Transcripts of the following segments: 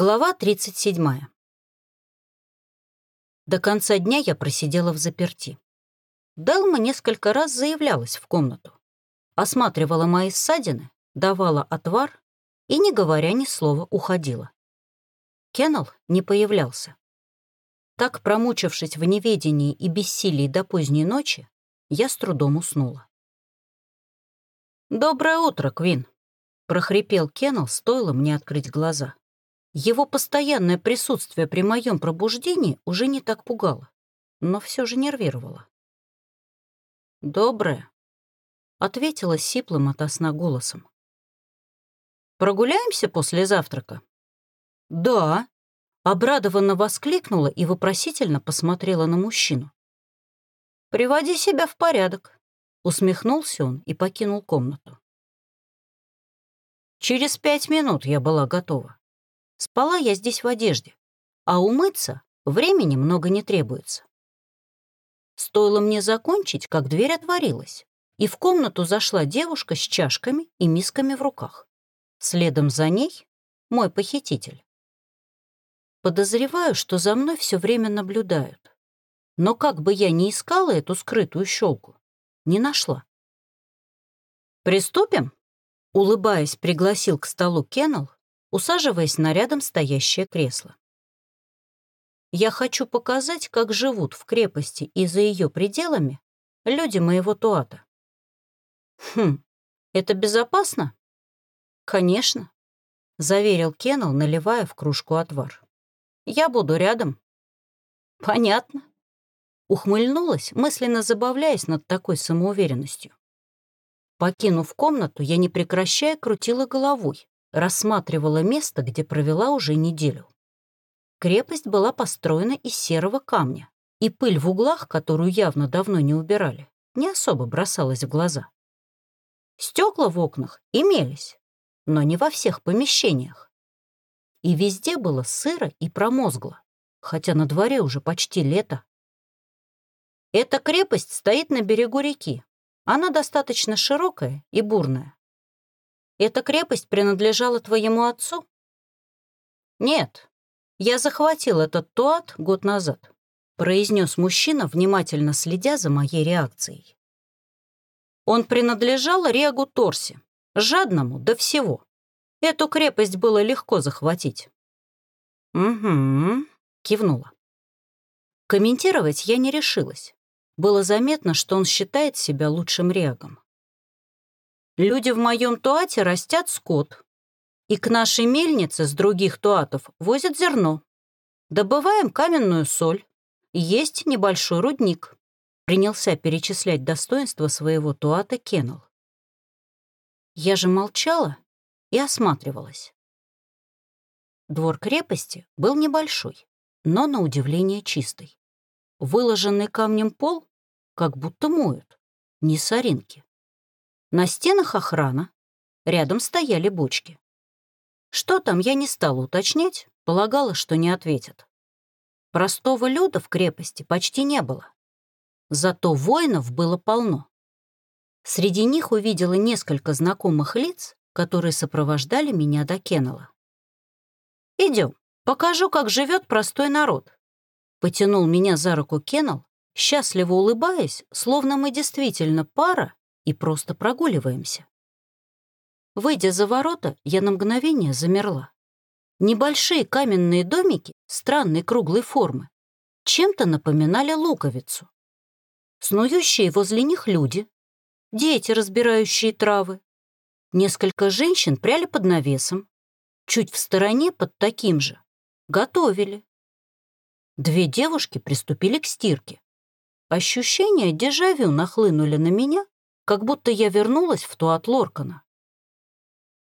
Глава 37. До конца дня я просидела в заперти. Делма несколько раз заявлялась в комнату, осматривала мои ссадины, давала отвар и, не говоря ни слова, уходила. Кеннел не появлялся. Так, промучившись в неведении и бессилии до поздней ночи, я с трудом уснула. «Доброе утро, Квин», — прохрипел Кеннел, стоило мне открыть глаза. Его постоянное присутствие при моем пробуждении уже не так пугало, но все же нервировало. «Доброе», — ответила сиплым ото сна голосом. «Прогуляемся после завтрака?» «Да», — обрадованно воскликнула и вопросительно посмотрела на мужчину. «Приводи себя в порядок», Усмехнулся он и покинул комнату. Через пять минут я была готова. Спала я здесь в одежде, а умыться времени много не требуется. Стоило мне закончить, как дверь отворилась, и в комнату зашла девушка с чашками и мисками в руках. Следом за ней — мой похититель. Подозреваю, что за мной все время наблюдают. Но как бы я ни искала эту скрытую щелку, не нашла. «Приступим?» — улыбаясь, пригласил к столу Кеннел, усаживаясь на рядом стоящее кресло. «Я хочу показать, как живут в крепости и за ее пределами люди моего Туата». «Хм, это безопасно?» «Конечно», — заверил Кеннел, наливая в кружку отвар. «Я буду рядом». «Понятно», Ухмыльнулась, мысленно забавляясь над такой самоуверенностью. Покинув комнату, я не прекращая крутила головой, рассматривала место, где провела уже неделю. Крепость была построена из серого камня, и пыль в углах, которую явно давно не убирали, не особо бросалась в глаза. Стекла в окнах имелись, но не во всех помещениях. И везде было сыро и промозгло, хотя на дворе уже почти лето. Эта крепость стоит на берегу реки. Она достаточно широкая и бурная. Эта крепость принадлежала твоему отцу? Нет, я захватил этот туат год назад, произнес мужчина, внимательно следя за моей реакцией. Он принадлежал Регу Торси, жадному до всего. Эту крепость было легко захватить. «Угу», — кивнула. Комментировать я не решилась. Было заметно, что он считает себя лучшим регом. Люди в моем туате растят скот, и к нашей мельнице с других туатов возят зерно. Добываем каменную соль, есть небольшой рудник. Принялся перечислять достоинства своего туата Кеннел. Я же молчала и осматривалась. Двор крепости был небольшой, но на удивление чистый. Выложенный камнем пол как будто моют, не соринки. На стенах охрана, рядом стояли бочки. Что там, я не стала уточнять, полагала, что не ответят. Простого люда в крепости почти не было. Зато воинов было полно. Среди них увидела несколько знакомых лиц, которые сопровождали меня до Кеннела. «Идем, покажу, как живет простой народ», — потянул меня за руку Кеннел, счастливо улыбаясь, словно мы действительно пара и просто прогуливаемся. Выйдя за ворота, я на мгновение замерла. Небольшие каменные домики странной круглой формы чем-то напоминали луковицу. Снующие возле них люди, дети, разбирающие травы. Несколько женщин пряли под навесом, чуть в стороне под таким же, готовили. Две девушки приступили к стирке. Ощущения дежавю нахлынули на меня, как будто я вернулась в туат Лоркана.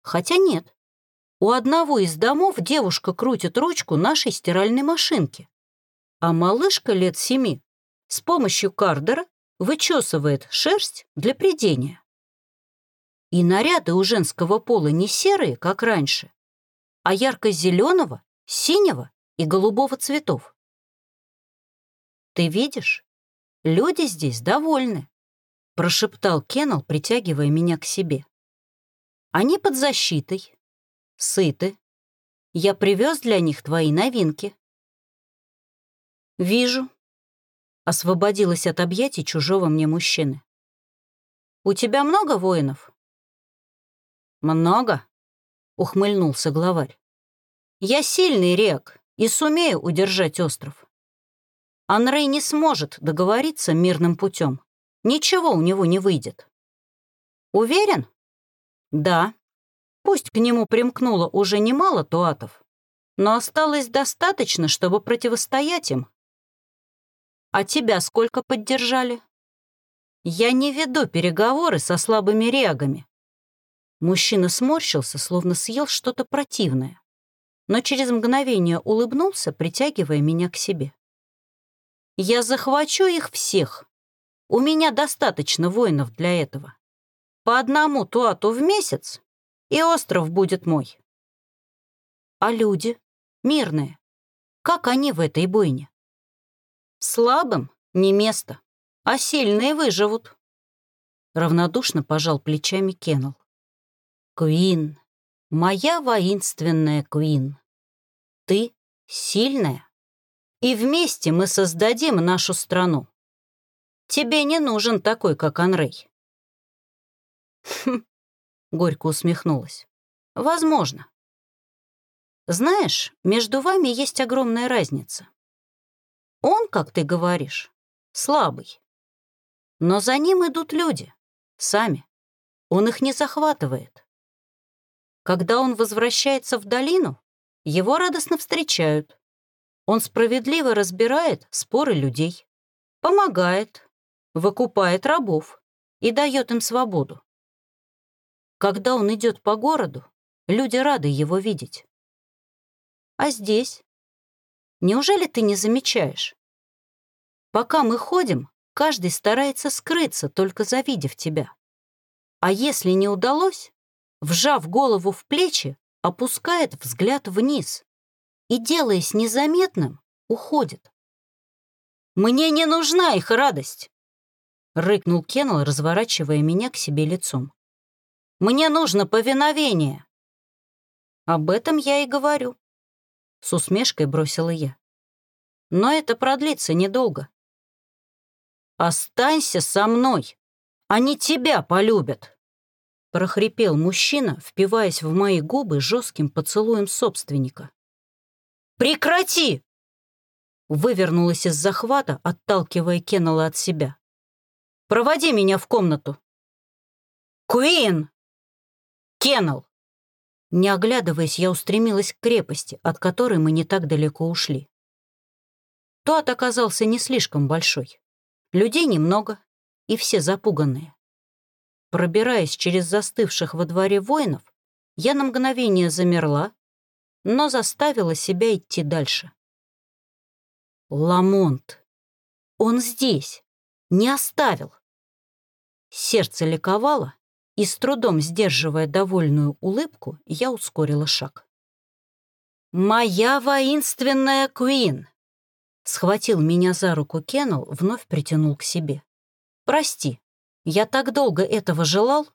Хотя нет. У одного из домов девушка крутит ручку нашей стиральной машинки, а малышка лет семи с помощью кардера вычесывает шерсть для придения. И наряды у женского пола не серые, как раньше, а ярко-зеленого, синего и голубого цветов. Ты видишь? Люди здесь довольны», — прошептал Кеннел, притягивая меня к себе. «Они под защитой, сыты, Я привез для них твои новинки». «Вижу», — освободилась от объятий чужого мне мужчины. «У тебя много воинов?» «Много», — ухмыльнулся главарь. «Я сильный рек и сумею удержать остров. Анрей не сможет договориться мирным путем. Ничего у него не выйдет. Уверен? Да. Пусть к нему примкнуло уже немало туатов, но осталось достаточно, чтобы противостоять им. А тебя сколько поддержали? Я не веду переговоры со слабыми регами. Мужчина сморщился, словно съел что-то противное, но через мгновение улыбнулся, притягивая меня к себе. Я захвачу их всех. У меня достаточно воинов для этого. По одному туату в месяц, и остров будет мой. А люди? Мирные. Как они в этой бойне? Слабым не место, а сильные выживут. Равнодушно пожал плечами Кеннел. Куин, моя воинственная Куин, ты сильная и вместе мы создадим нашу страну. Тебе не нужен такой, как Анрей». «Хм», — горько усмехнулась. «Возможно. Знаешь, между вами есть огромная разница. Он, как ты говоришь, слабый. Но за ним идут люди, сами. Он их не захватывает. Когда он возвращается в долину, его радостно встречают. Он справедливо разбирает споры людей, помогает, выкупает рабов и дает им свободу. Когда он идет по городу, люди рады его видеть. А здесь? Неужели ты не замечаешь? Пока мы ходим, каждый старается скрыться, только завидев тебя. А если не удалось, вжав голову в плечи, опускает взгляд вниз, и, делаясь незаметным, уходит. «Мне не нужна их радость!» — рыкнул Кеннел, разворачивая меня к себе лицом. «Мне нужно повиновение!» «Об этом я и говорю», — с усмешкой бросила я. «Но это продлится недолго». «Останься со мной! Они тебя полюбят!» прохрипел мужчина, впиваясь в мои губы жестким поцелуем собственника. «Прекрати!» Вывернулась из захвата, отталкивая Кеннела от себя. «Проводи меня в комнату!» «Куин!» «Кеннел!» Не оглядываясь, я устремилась к крепости, от которой мы не так далеко ушли. Тот оказался не слишком большой. Людей немного, и все запуганные. Пробираясь через застывших во дворе воинов, я на мгновение замерла, но заставила себя идти дальше. Ламонт. Он здесь. Не оставил. Сердце ликовало, и с трудом сдерживая довольную улыбку, я ускорила шаг. «Моя воинственная Куин!» Схватил меня за руку Кеннел, вновь притянул к себе. «Прости, я так долго этого желал.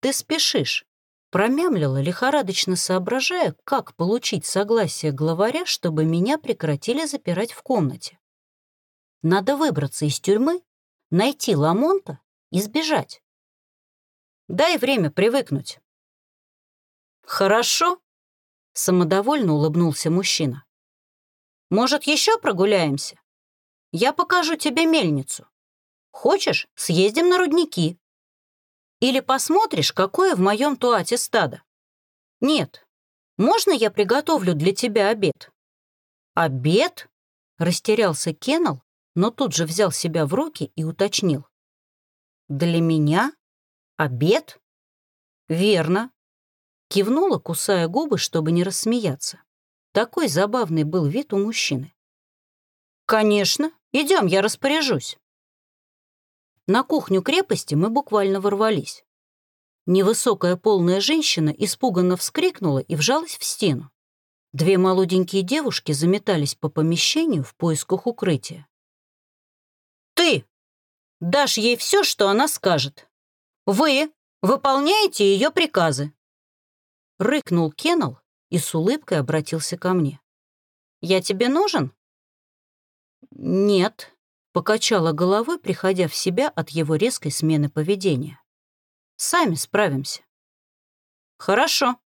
Ты спешишь, Промямлила, лихорадочно соображая, как получить согласие главаря, чтобы меня прекратили запирать в комнате. Надо выбраться из тюрьмы, найти Ламонта и сбежать. Дай время привыкнуть. Хорошо, самодовольно улыбнулся мужчина. Может, еще прогуляемся? Я покажу тебе мельницу. Хочешь, съездим на рудники? Или посмотришь, какое в моем туате стадо? Нет. Можно я приготовлю для тебя обед? Обед? Растерялся Кеннел, но тут же взял себя в руки и уточнил. Для меня? Обед? Верно. Кивнула, кусая губы, чтобы не рассмеяться. Такой забавный был вид у мужчины. «Конечно. Идем, я распоряжусь». На кухню крепости мы буквально ворвались. Невысокая полная женщина испуганно вскрикнула и вжалась в стену. Две молоденькие девушки заметались по помещению в поисках укрытия. «Ты! Дашь ей все, что она скажет. Вы выполняете ее приказы!» Рыкнул Кеннел, и с улыбкой обратился ко мне. «Я тебе нужен?» «Нет», — покачала головой, приходя в себя от его резкой смены поведения. «Сами справимся». «Хорошо».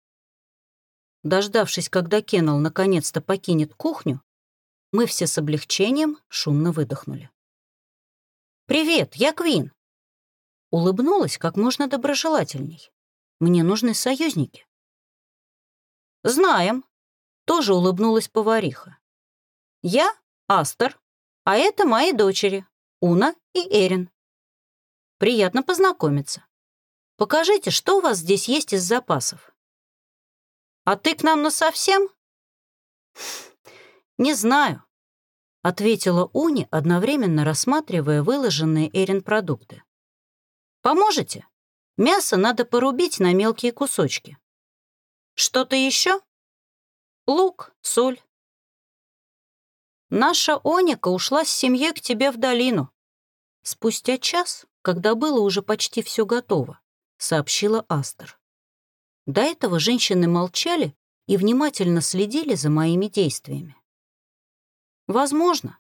Дождавшись, когда Кеннел наконец-то покинет кухню, мы все с облегчением шумно выдохнули. «Привет, я Квин». Улыбнулась как можно доброжелательней. «Мне нужны союзники». «Знаем», — тоже улыбнулась повариха. «Я Астер, а это мои дочери, Уна и Эрин. Приятно познакомиться. Покажите, что у вас здесь есть из запасов». «А ты к нам насовсем?» «Не знаю ответила Уни, одновременно рассматривая выложенные Эрин продукты. «Поможете? Мясо надо порубить на мелкие кусочки. Что-то еще? Лук, соль». «Наша Оника ушла с семьей к тебе в долину». Спустя час, когда было уже почти все готово, сообщила Астер. До этого женщины молчали и внимательно следили за моими действиями. «Возможно.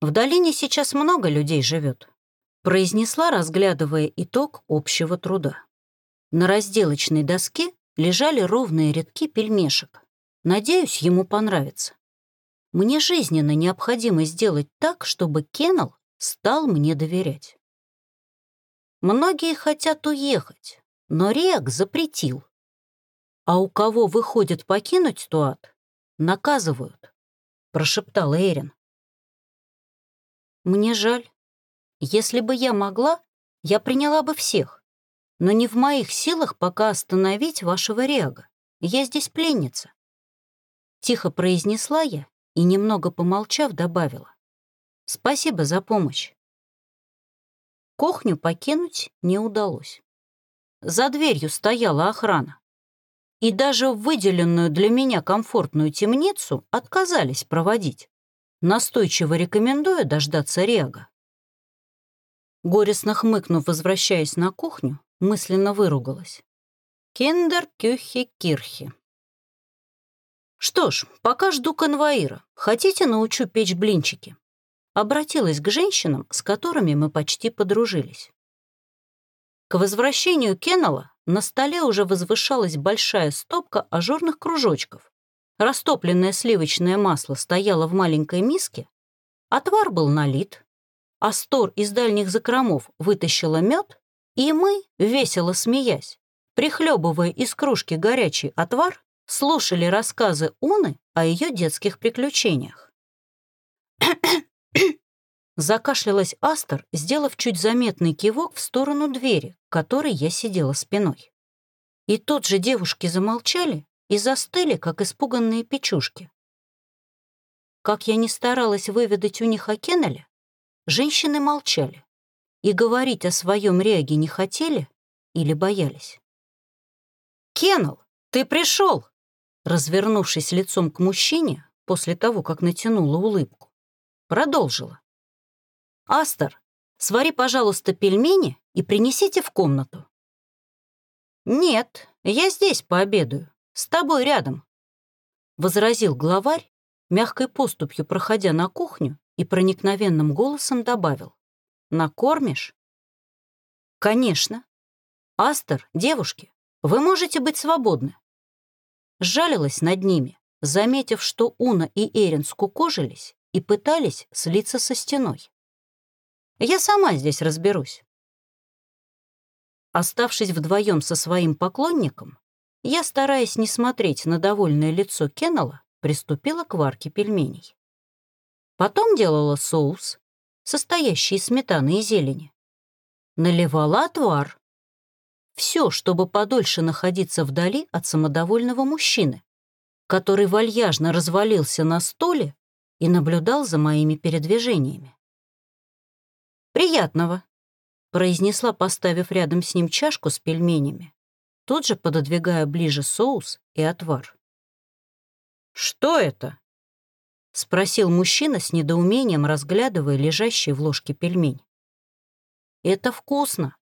В долине сейчас много людей живет», произнесла, разглядывая итог общего труда. На разделочной доске лежали ровные рядки пельмешек. Надеюсь, ему понравится. Мне жизненно необходимо сделать так, чтобы Кеннел стал мне доверять. Многие хотят уехать, но Риак запретил. А у кого выходит покинуть Туат, наказывают. — прошептала Эрин. «Мне жаль. Если бы я могла, я приняла бы всех. Но не в моих силах пока остановить вашего Реага. Я здесь пленница». Тихо произнесла я и, немного помолчав, добавила. «Спасибо за помощь». Кухню покинуть не удалось. За дверью стояла охрана и даже выделенную для меня комфортную темницу отказались проводить, настойчиво рекомендуя дождаться Рега. Горестно хмыкнув, возвращаясь на кухню, мысленно выругалась. Киндер кюхи кирхи. Что ж, пока жду конвоира. Хотите, научу печь блинчики? Обратилась к женщинам, с которыми мы почти подружились. К возвращению Кеннела на столе уже возвышалась большая стопка ажурных кружочков. Растопленное сливочное масло стояло в маленькой миске, отвар был налит, а стор из дальних закромов вытащила мед, и мы, весело смеясь, прихлебывая из кружки горячий отвар, слушали рассказы Уны о ее детских приключениях. Закашлялась Астер, сделав чуть заметный кивок в сторону двери, к которой я сидела спиной. И тут же девушки замолчали и застыли, как испуганные печушки. Как я не старалась выведать у них о Кеннеле, женщины молчали и говорить о своем реаге не хотели или боялись. «Кеннел, ты пришел!» Развернувшись лицом к мужчине, после того, как натянула улыбку, продолжила. «Астер, свари, пожалуйста, пельмени и принесите в комнату». «Нет, я здесь пообедаю, с тобой рядом», — возразил главарь, мягкой поступью проходя на кухню и проникновенным голосом добавил. «Накормишь?» «Конечно. Астер, девушки, вы можете быть свободны». Жалилась над ними, заметив, что Уна и Эрин скукожились и пытались слиться со стеной. Я сама здесь разберусь. Оставшись вдвоем со своим поклонником, я, стараясь не смотреть на довольное лицо Кеннела, приступила к варке пельменей. Потом делала соус, состоящий из сметаны и зелени. Наливала отвар. Все, чтобы подольше находиться вдали от самодовольного мужчины, который вальяжно развалился на столе и наблюдал за моими передвижениями. «Приятного», — произнесла, поставив рядом с ним чашку с пельменями, тут же пододвигая ближе соус и отвар. «Что это?» — спросил мужчина с недоумением, разглядывая лежащий в ложке пельмень. «Это вкусно».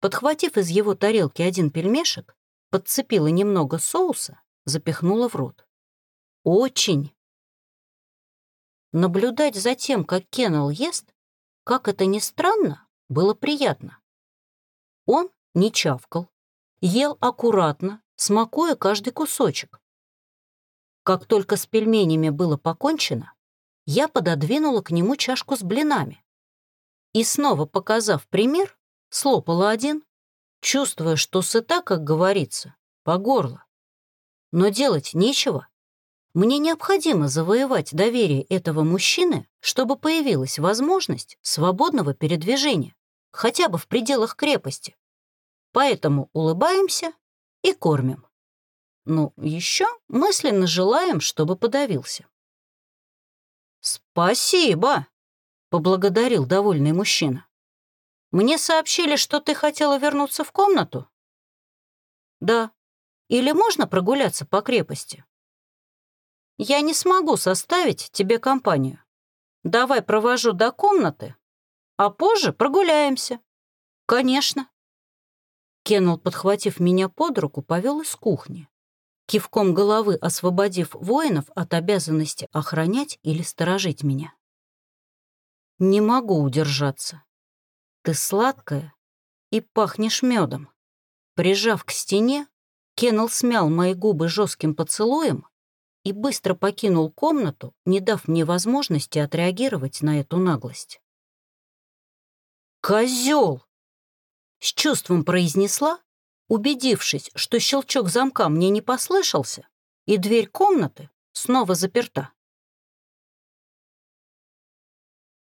Подхватив из его тарелки один пельмешек, подцепила немного соуса запихнула в рот. Очень. Наблюдать за тем, как Кеннел ест, как это ни странно, было приятно. Он не чавкал, ел аккуратно, смакуя каждый кусочек. Как только с пельменями было покончено, я пододвинула к нему чашку с блинами. И снова показав пример, слопала один, чувствуя, что сыта, как говорится, по горло. Но делать нечего. Мне необходимо завоевать доверие этого мужчины, чтобы появилась возможность свободного передвижения, хотя бы в пределах крепости. Поэтому улыбаемся и кормим. Ну, еще мысленно желаем, чтобы подавился. «Спасибо!» — поблагодарил довольный мужчина. «Мне сообщили, что ты хотела вернуться в комнату?» «Да. Или можно прогуляться по крепости?» «Я не смогу составить тебе компанию. Давай провожу до комнаты, а позже прогуляемся». «Конечно». Кеннел, подхватив меня под руку, повел из кухни, кивком головы освободив воинов от обязанности охранять или сторожить меня. «Не могу удержаться. Ты сладкая и пахнешь медом». Прижав к стене, Кеннел смял мои губы жестким поцелуем и быстро покинул комнату, не дав мне возможности отреагировать на эту наглость. «Козел!» — с чувством произнесла, убедившись, что щелчок замка мне не послышался, и дверь комнаты снова заперта.